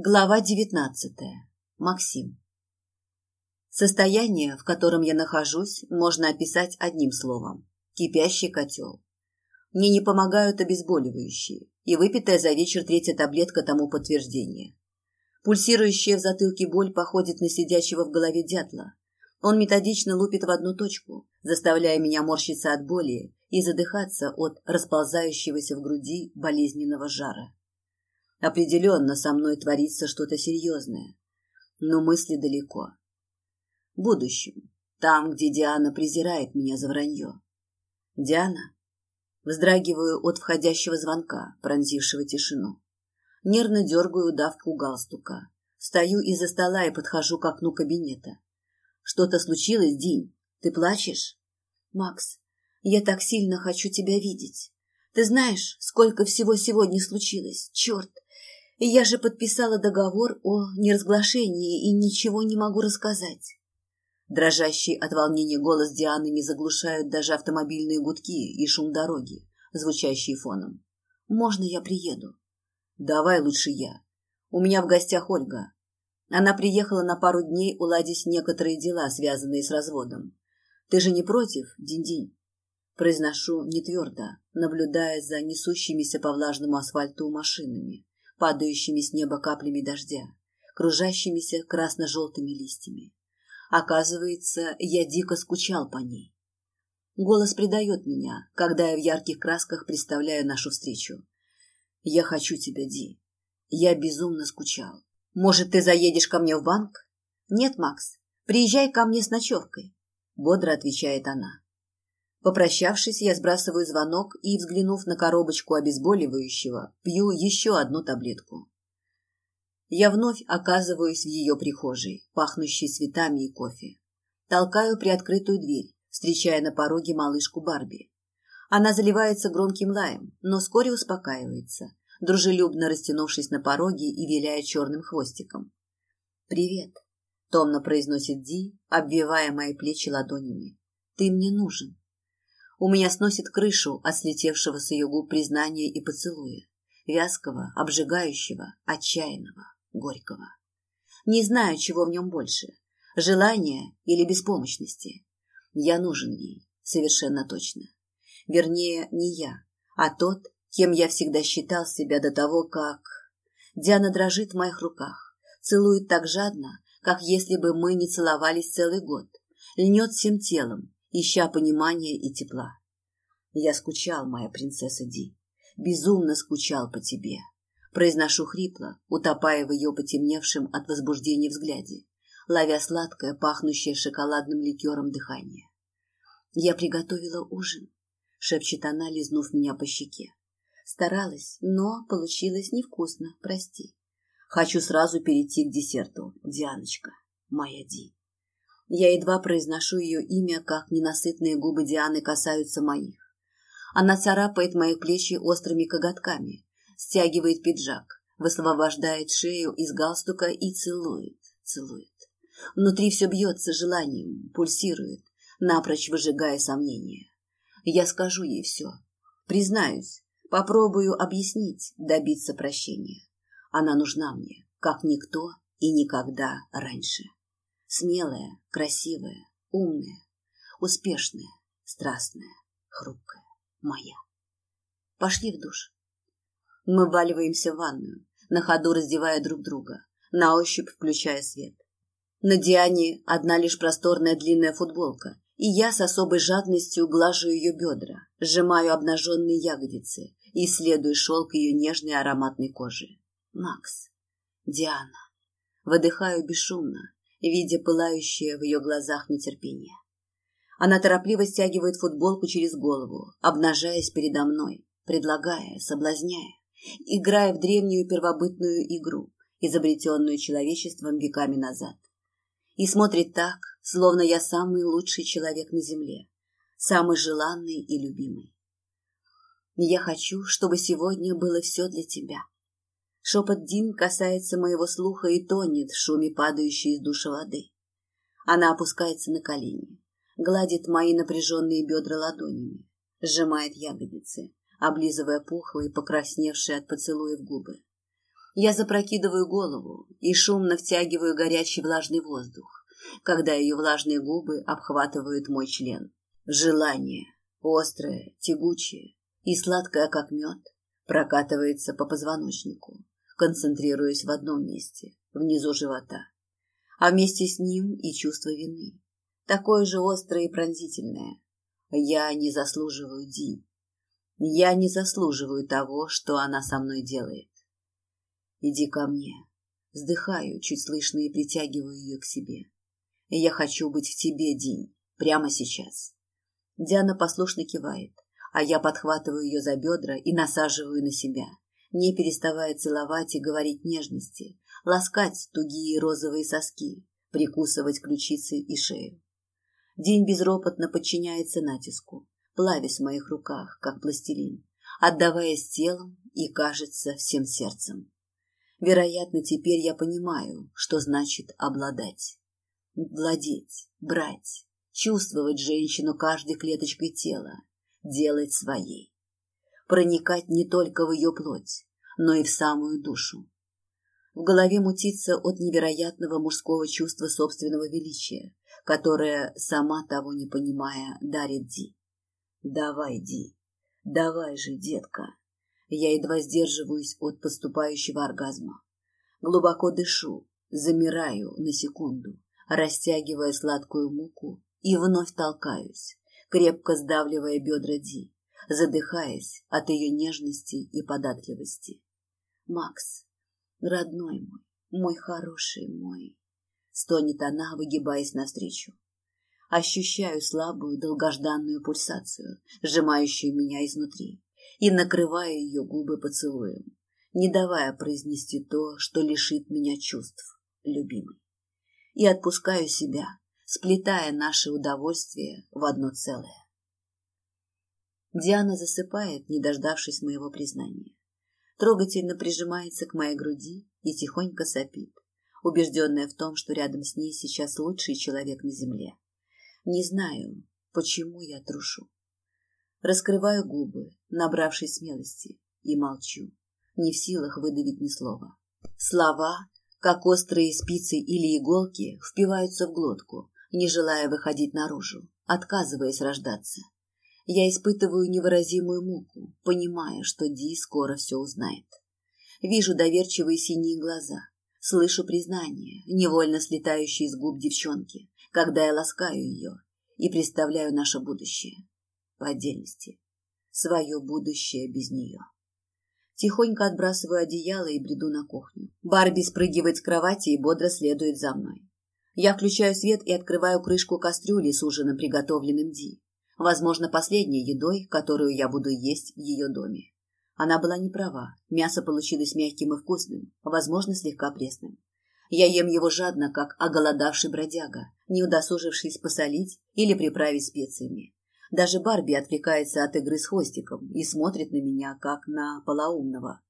Глава девятнадцатая. Максим. Состояние, в котором я нахожусь, можно описать одним словом – кипящий котел. Мне не помогают обезболивающие, и выпитая за вечер третья таблетка тому подтверждение. Пульсирующая в затылке боль походит на сидящего в голове дятла. Он методично лупит в одну точку, заставляя меня морщиться от боли и задыхаться от расползающегося в груди болезненного жара. Определенно со мной творится что-то серьезное. Но мысли далеко. Будущем. Там, где Диана презирает меня за вранье. Диана? Вздрагиваю от входящего звонка, пронзившего тишину. Нервно дергаю давку галстука. Встаю из-за стола и подхожу к окну кабинета. Что-то случилось, Динь? Ты плачешь? Макс, я так сильно хочу тебя видеть. Ты знаешь, сколько всего сегодня случилось? Черт, я же подписала договор о неразглашении и ничего не могу рассказать. Дрожащий от волнения голос Дианы не заглушают даже автомобильные гудки и шум дороги, звучащие фоном. «Можно я приеду?» «Давай лучше я. У меня в гостях Ольга. Она приехала на пару дней уладить некоторые дела, связанные с разводом. Ты же не против, Динь-Динь?» Произношу не твердо, наблюдая за несущимися по влажному асфальту машинами падающими с неба каплями дождя, кружащимися красно-желтыми листьями. Оказывается, я дико скучал по ней. Голос предает меня, когда я в ярких красках представляю нашу встречу. «Я хочу тебя, Ди. Я безумно скучал. Может, ты заедешь ко мне в банк?» «Нет, Макс, приезжай ко мне с ночевкой», — бодро отвечает она. Попрощавшись, я сбрасываю звонок и, взглянув на коробочку обезболивающего, пью еще одну таблетку. Я вновь оказываюсь в ее прихожей, пахнущей цветами и кофе. Толкаю приоткрытую дверь, встречая на пороге малышку Барби. Она заливается громким лаем, но вскоре успокаивается, дружелюбно растянувшись на пороге и виляя черным хвостиком. «Привет», — томно произносит Ди, обвивая мои плечи ладонями. «Ты мне нужен». У меня сносит крышу от слетевшего с ее губ признания и поцелуя. Вязкого, обжигающего, отчаянного, горького. Не знаю, чего в нем больше. Желания или беспомощности. Я нужен ей, совершенно точно. Вернее, не я, а тот, кем я всегда считал себя до того, как... Диана дрожит в моих руках, целует так жадно, как если бы мы не целовались целый год, льнет всем телом, ища понимания и тепла. Я скучал, моя принцесса Ди, безумно скучал по тебе. Произношу хрипло, утопая в ее потемневшем от возбуждения взгляде, ловя сладкое, пахнущее шоколадным ликером дыхание. «Я приготовила ужин», — шепчет она, лизнув меня по щеке. Старалась, но получилось невкусно, прости. Хочу сразу перейти к десерту, Дианочка, моя Ди. Я едва произношу ее имя, как ненасытные губы Дианы касаются моих. Она царапает мои плечи острыми коготками, стягивает пиджак, высвобождает шею из галстука и целует, целует. Внутри все бьется желанием, пульсирует, напрочь выжигая сомнения. Я скажу ей все. Признаюсь, попробую объяснить, добиться прощения. Она нужна мне, как никто и никогда раньше. Смелая, красивая, умная, успешная, страстная, хрупкая, моя. Пошли в душ. Мы вваливаемся в ванную, на ходу раздевая друг друга, на ощупь включая свет. На Диане одна лишь просторная длинная футболка, и я с особой жадностью глажу ее бедра, сжимаю обнаженные ягодицы и исследую шелк ее нежной ароматной кожи. Макс. Диана. Выдыхаю бесшумно, видя пылающее в ее глазах нетерпение. Она торопливо стягивает футболку через голову, обнажаясь передо мной, предлагая, соблазняя, играя в древнюю первобытную игру, изобретенную человечеством веками назад. И смотрит так, словно я самый лучший человек на земле, самый желанный и любимый. Я хочу, чтобы сегодня было все для тебя. Шепот Дин касается моего слуха и тонет в шуме падающей из душа воды. Она опускается на колени, гладит мои напряженные бедра ладонями, сжимает ягодицы, облизывая пухлые, покрасневшие от поцелуев губы. Я запрокидываю голову и шумно втягиваю горячий влажный воздух, когда ее влажные губы обхватывают мой член. Желание, острое, тягучее и сладкое, как мед, прокатывается по позвоночнику, концентрируясь в одном месте, внизу живота. А вместе с ним и чувство вины, такое же острое и пронзительное. Я не заслуживаю Ди. Я не заслуживаю того, что она со мной делает. Иди ко мне. Вздыхаю, чуть слышно, и притягиваю ее к себе. Я хочу быть в тебе, Динь, прямо сейчас. Диана послушно кивает, а я подхватываю ее за бедра и насаживаю на себя, не переставая целовать и говорить нежности, ласкать тугие розовые соски, прикусывать ключицы и шею. День безропотно подчиняется натиску, плавясь в моих руках, как пластилин, отдаваясь телом и, кажется, всем сердцем. Вероятно, теперь я понимаю, что значит обладать. Владеть, брать, чувствовать женщину каждой клеточкой тела, делать своей. Проникать не только в ее плоть, но и в самую душу. В голове мутится от невероятного мужского чувства собственного величия, которое, сама того не понимая, дарит Ди. «Давай, Ди, давай же, детка!» Я едва сдерживаюсь от поступающего оргазма. Глубоко дышу, замираю на секунду, растягивая сладкую муку и вновь толкаюсь, крепко сдавливая бедра Ди, задыхаясь от ее нежности и податливости. «Макс, родной мой, мой хороший мой!» Стонет она, выгибаясь навстречу. Ощущаю слабую, долгожданную пульсацию, сжимающую меня изнутри и накрывая ее губы поцелуем, не давая произнести то, что лишит меня чувств, любимый. И отпускаю себя, сплетая наши удовольствия в одно целое. Диана засыпает, не дождавшись моего признания. Трогательно прижимается к моей груди и тихонько сопит, убежденная в том, что рядом с ней сейчас лучший человек на земле. Не знаю, почему я трушу. Раскрываю губы, набравшись смелости, и молчу, не в силах выдавить ни слова. Слова, как острые спицы или иголки, впиваются в глотку, не желая выходить наружу, отказываясь рождаться. Я испытываю невыразимую муку, понимая, что Ди скоро все узнает. Вижу доверчивые синие глаза, слышу признание, невольно слетающие с губ девчонки, когда я ласкаю ее и представляю наше будущее по отдельности. Свое будущее без нее. Тихонько отбрасываю одеяло и бреду на кухню. Барби спрыгивает с кровати и бодро следует за мной. Я включаю свет и открываю крышку кастрюли с ужином, приготовленным Ди. Возможно, последней едой, которую я буду есть в ее доме. Она была не права. Мясо получилось мягким и вкусным, возможно, слегка пресным. Я ем его жадно, как оголодавший бродяга, не удосужившись посолить или приправить специями. Даже Барби отвлекается от игры с хвостиком и смотрит на меня, как на полоумного.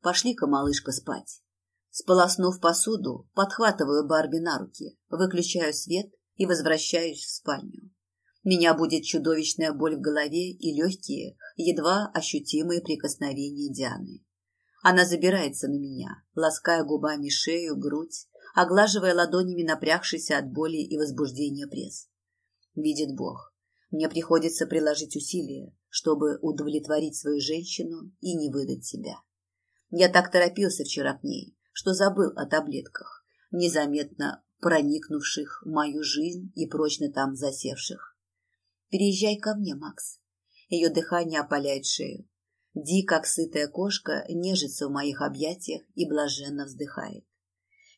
Пошли-ка, малышка, спать. Сполоснув посуду, подхватываю Барби на руки, выключаю свет и возвращаюсь в спальню. Меня будет чудовищная боль в голове и легкие, едва ощутимые прикосновения Дианы. Она забирается на меня, лаская губами шею, грудь, оглаживая ладонями напрягшийся от боли и возбуждения пресс. Видит Бог, мне приходится приложить усилия, чтобы удовлетворить свою женщину и не выдать себя. Я так торопился вчера к ней, что забыл о таблетках, незаметно проникнувших в мою жизнь и прочно там засевших. Переезжай ко мне, Макс. Ее дыхание опаляет шею. Ди, как сытая кошка, нежится в моих объятиях и блаженно вздыхает.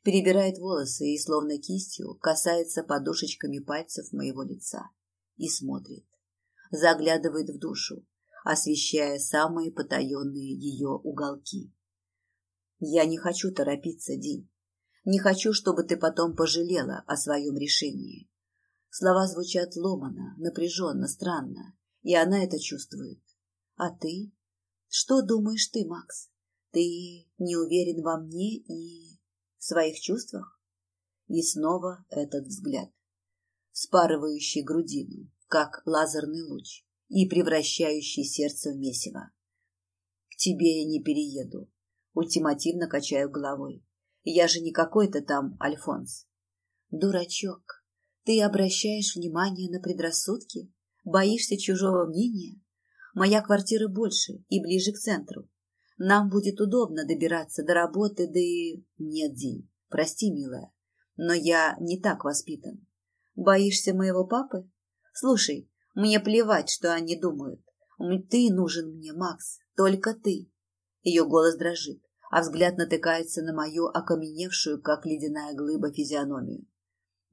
Перебирает волосы и, словно кистью, касается подушечками пальцев моего лица и смотрит. Заглядывает в душу, освещая самые потаенные ее уголки. Я не хочу торопиться, Ди. Не хочу, чтобы ты потом пожалела о своем решении. Слова звучат ломано, напряженно, странно, и она это чувствует. А ты? Что думаешь ты, Макс? Ты не уверен во мне и в своих чувствах? И снова этот взгляд спарывающий грудину, как лазерный луч, и превращающий сердце в месиво. К тебе я не перееду. Ультимативно качаю головой. Я же не какой-то там Альфонс. Дурачок, ты обращаешь внимание на предрассудки? Боишься чужого мнения? Моя квартира больше и ближе к центру. Нам будет удобно добираться до работы, да и... Нет, День, прости, милая, но я не так воспитан. Боишься моего папы? Слушай, мне плевать, что они думают. Ты нужен мне, Макс, только ты. Ее голос дрожит а взгляд натыкается на мою окаменевшую, как ледяная глыба, физиономию.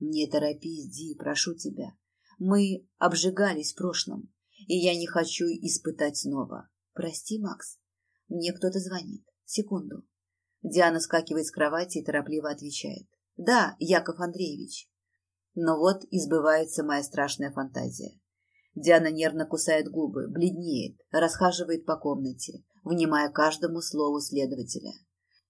Не торопись, Ди, прошу тебя. Мы обжигались в прошлом, и я не хочу испытать снова. Прости, Макс. Мне кто-то звонит. Секунду. Диана скакивает с кровати и торопливо отвечает. Да, Яков Андреевич. Но вот избывается моя страшная фантазия. Диана нервно кусает губы, бледнеет, расхаживает по комнате, внимая каждому слову следователя.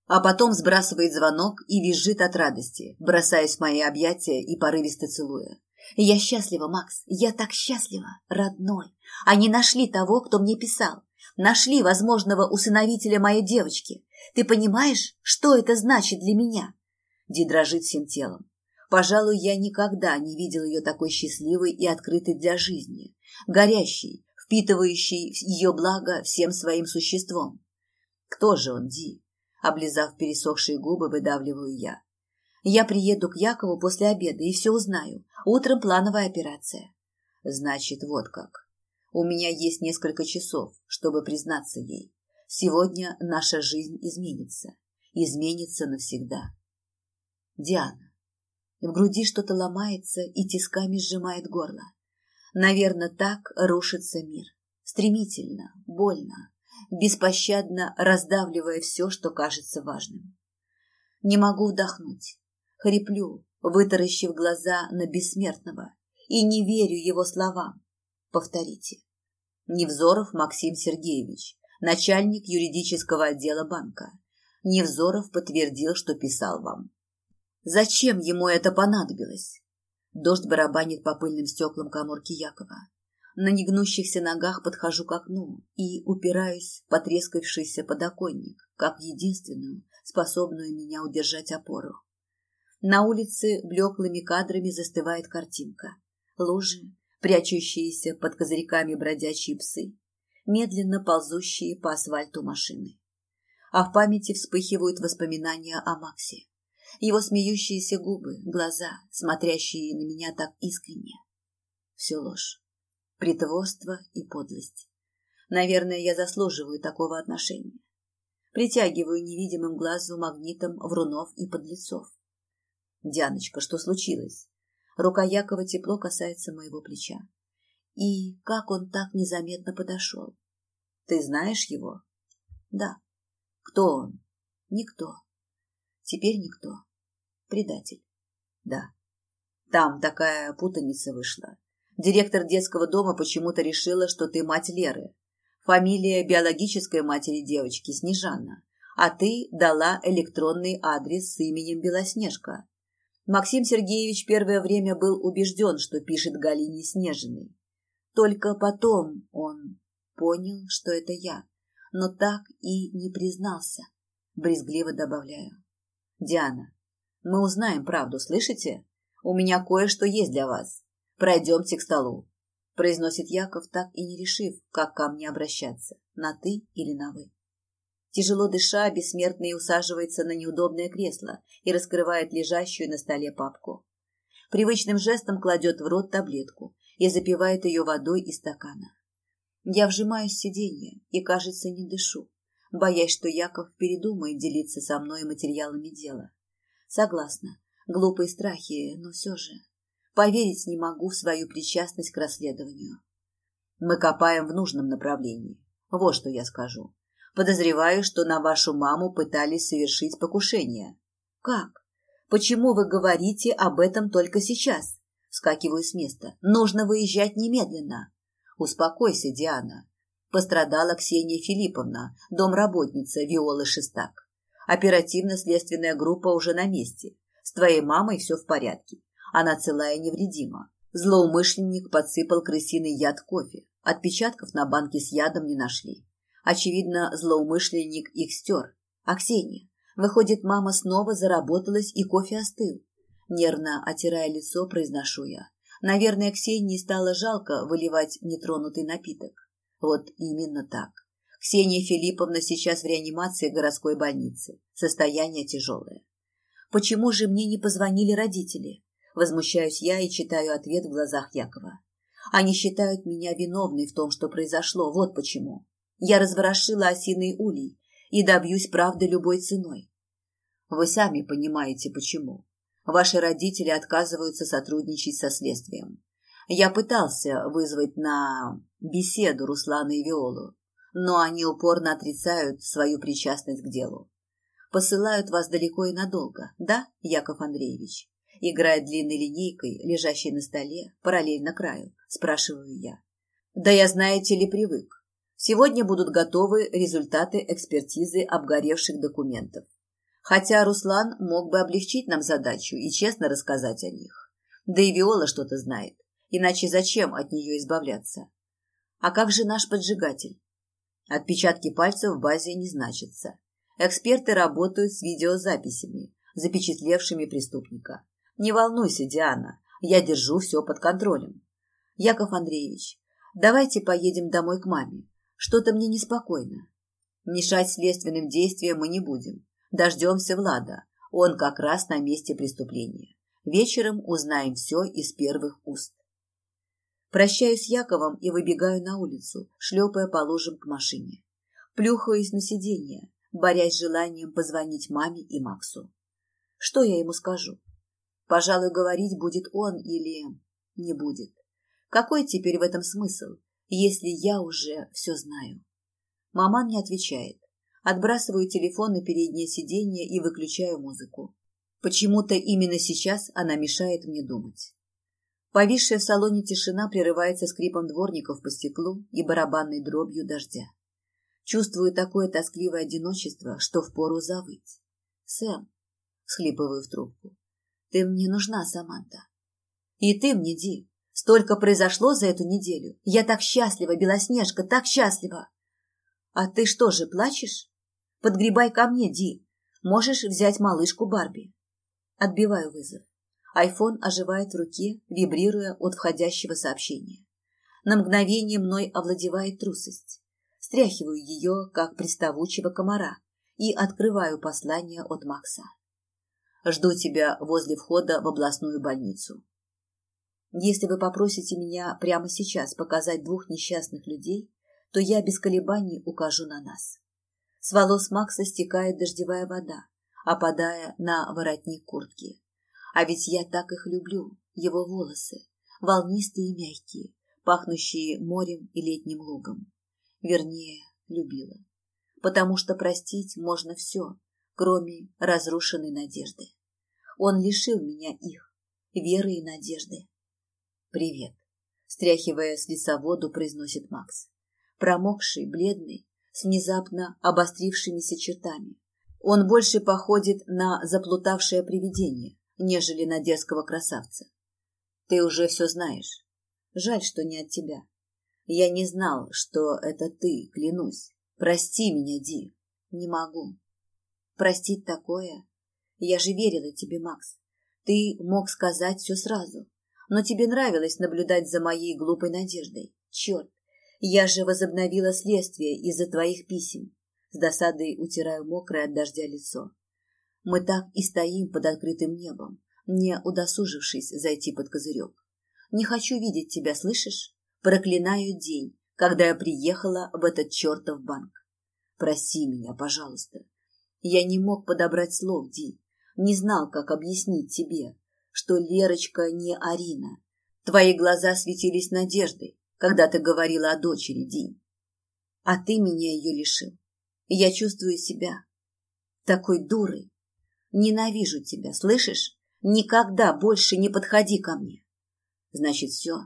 А потом сбрасывает звонок и визжит от радости, бросаясь в мои объятия и порывисто целуя. «Я счастлива, Макс, я так счастлива, родной. Они нашли того, кто мне писал. Нашли возможного усыновителя моей девочки. Ты понимаешь, что это значит для меня?» Ди дрожит всем телом. Пожалуй, я никогда не видел ее такой счастливой и открытой для жизни, горящей, впитывающий ее благо всем своим существом. Кто же он, Ди? Облизав пересохшие губы, выдавливаю я. Я приеду к Якову после обеда и все узнаю. Утром плановая операция. Значит, вот как. У меня есть несколько часов, чтобы признаться ей. Сегодня наша жизнь изменится. Изменится навсегда. Диана. В груди что-то ломается и тисками сжимает горло. Наверное, так рушится мир. Стремительно, больно, беспощадно раздавливая все, что кажется важным. Не могу вдохнуть. Хриплю, вытаращив глаза на бессмертного, и не верю его словам. Повторите. Невзоров Максим Сергеевич, начальник юридического отдела банка. Невзоров подтвердил, что писал вам. Зачем ему это понадобилось? Дождь барабанит по пыльным стеклам коморки Якова. На негнущихся ногах подхожу к окну и упираюсь в потрескавшийся подоконник, как единственную, способную меня удержать опору. На улице блеклыми кадрами застывает картинка. Лужи, прячущиеся под козырьками бродячие псы, медленно ползущие по асфальту машины. А в памяти вспыхивают воспоминания о Максе его смеющиеся губы, глаза, смотрящие на меня так искренне. Все ложь, притворство и подлость. Наверное, я заслуживаю такого отношения. Притягиваю невидимым глазу магнитом врунов и подлецов. Дианочка, что случилось? Рука Якова тепло касается моего плеча. И как он так незаметно подошел? Ты знаешь его? Да. Кто он? Никто. Теперь никто. Предатель. Да. Там такая путаница вышла. Директор детского дома почему-то решила, что ты мать Леры. Фамилия биологической матери девочки Снежана. А ты дала электронный адрес с именем Белоснежка. Максим Сергеевич первое время был убежден, что пишет Галине Снежиной. Только потом он понял, что это я, но так и не признался. Брезгливо добавляю. Диана, мы узнаем правду, слышите? У меня кое-что есть для вас. Пройдемте к столу. Произносит Яков, так и не решив, как ко мне обращаться, на «ты» или на «вы». Тяжело дыша, бессмертный усаживается на неудобное кресло и раскрывает лежащую на столе папку. Привычным жестом кладет в рот таблетку и запивает ее водой из стакана. Я вжимаюсь в сиденье и, кажется, не дышу боясь, что Яков передумает делиться со мной материалами дела. Согласна, глупые страхи, но все же. Поверить не могу в свою причастность к расследованию. Мы копаем в нужном направлении. Вот что я скажу. Подозреваю, что на вашу маму пытались совершить покушение. Как? Почему вы говорите об этом только сейчас? Скакиваю с места. Нужно выезжать немедленно. Успокойся, Диана. Пострадала Ксения Филипповна, домработница Виолы Шестак. Оперативно-следственная группа уже на месте. С твоей мамой все в порядке. Она целая и невредима. Злоумышленник подсыпал крысиный яд кофе. Отпечатков на банке с ядом не нашли. Очевидно, злоумышленник их стер. А? Выходит, мама снова заработалась и кофе остыл. Нервно отирая лицо, произношу я. Наверное, Ксении стало жалко выливать нетронутый напиток. Вот именно так. Ксения Филипповна сейчас в реанимации городской больницы. Состояние тяжелое. Почему же мне не позвонили родители? Возмущаюсь я и читаю ответ в глазах Якова. Они считают меня виновной в том, что произошло. Вот почему. Я разворошила осиный улей и добьюсь правды любой ценой. Вы сами понимаете, почему. Ваши родители отказываются сотрудничать со следствием. Я пытался вызвать на беседу Руслана и Виолу, но они упорно отрицают свою причастность к делу. Посылают вас далеко и надолго, да, Яков Андреевич? Играя длинной линейкой, лежащей на столе, параллельно краю, спрашиваю я. Да я, знаете ли, привык. Сегодня будут готовы результаты экспертизы обгоревших документов. Хотя Руслан мог бы облегчить нам задачу и честно рассказать о них. Да и Виола что-то знает. Иначе зачем от нее избавляться? А как же наш поджигатель? Отпечатки пальцев в базе не значатся. Эксперты работают с видеозаписями, запечатлевшими преступника. Не волнуйся, Диана, я держу все под контролем. Яков Андреевич, давайте поедем домой к маме. Что-то мне неспокойно. Мешать следственным действиям мы не будем. Дождемся Влада. Он как раз на месте преступления. Вечером узнаем все из первых уст. Прощаюсь с Яковом и выбегаю на улицу, шлепая по лужам к машине. Плюхаюсь на сиденье, борясь с желанием позвонить маме и Максу. Что я ему скажу? Пожалуй, говорить будет он или не будет. Какой теперь в этом смысл, если я уже все знаю? Маман не отвечает. Отбрасываю телефон на переднее сиденье и выключаю музыку. Почему-то именно сейчас она мешает мне думать. Повисшая в салоне тишина прерывается скрипом дворников по стеклу и барабанной дробью дождя. Чувствую такое тоскливое одиночество, что впору завыть. «Сэм», — схлипываю в трубку, — «ты мне нужна, Саманта». «И ты мне, Ди. Столько произошло за эту неделю. Я так счастлива, Белоснежка, так счастлива». «А ты что же, плачешь? Подгребай ко мне, Ди. Можешь взять малышку Барби». Отбиваю вызов. Айфон оживает в руке, вибрируя от входящего сообщения. На мгновение мной овладевает трусость. Стряхиваю ее, как приставучего комара, и открываю послание от Макса. Жду тебя возле входа в областную больницу. Если вы попросите меня прямо сейчас показать двух несчастных людей, то я без колебаний укажу на нас. С волос Макса стекает дождевая вода, опадая на воротник куртки. А ведь я так их люблю, его волосы, волнистые и мягкие, пахнущие морем и летним лугом. Вернее, любила. Потому что простить можно все, кроме разрушенной надежды. Он лишил меня их, веры и надежды. «Привет», — стряхивая с лица воду, произносит Макс. Промокший, бледный, с внезапно обострившимися чертами. Он больше походит на заплутавшее привидение, нежели на дерзкого красавца. Ты уже все знаешь. Жаль, что не от тебя. Я не знал, что это ты, клянусь. Прости меня, Ди. Не могу. Простить такое? Я же верила тебе, Макс. Ты мог сказать все сразу. Но тебе нравилось наблюдать за моей глупой надеждой. Черт, я же возобновила следствие из-за твоих писем. С досадой утираю мокрое от дождя лицо. Мы так и стоим под открытым небом, не удосужившись зайти под козырек. Не хочу видеть тебя, слышишь? Проклинаю день, когда я приехала в этот чертов банк. Прости меня, пожалуйста. Я не мог подобрать слов, Ди. Не знал, как объяснить тебе, что Лерочка не Арина. Твои глаза светились надеждой, когда ты говорила о дочери, Ди. А ты меня ее лишил. я чувствую себя такой дурой, Ненавижу тебя, слышишь? Никогда больше не подходи ко мне. Значит, все.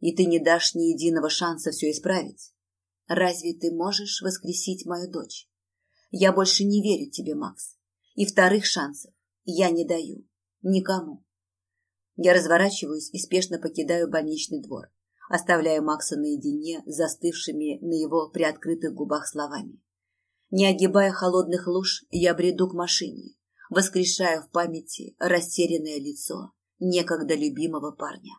И ты не дашь ни единого шанса все исправить. Разве ты можешь воскресить мою дочь? Я больше не верю тебе, Макс. И вторых шансов я не даю. Никому. Я разворачиваюсь и спешно покидаю больничный двор, оставляя Макса наедине с застывшими на его приоткрытых губах словами. Не огибая холодных луж, я бреду к машине, воскрешая в памяти растерянное лицо некогда любимого парня.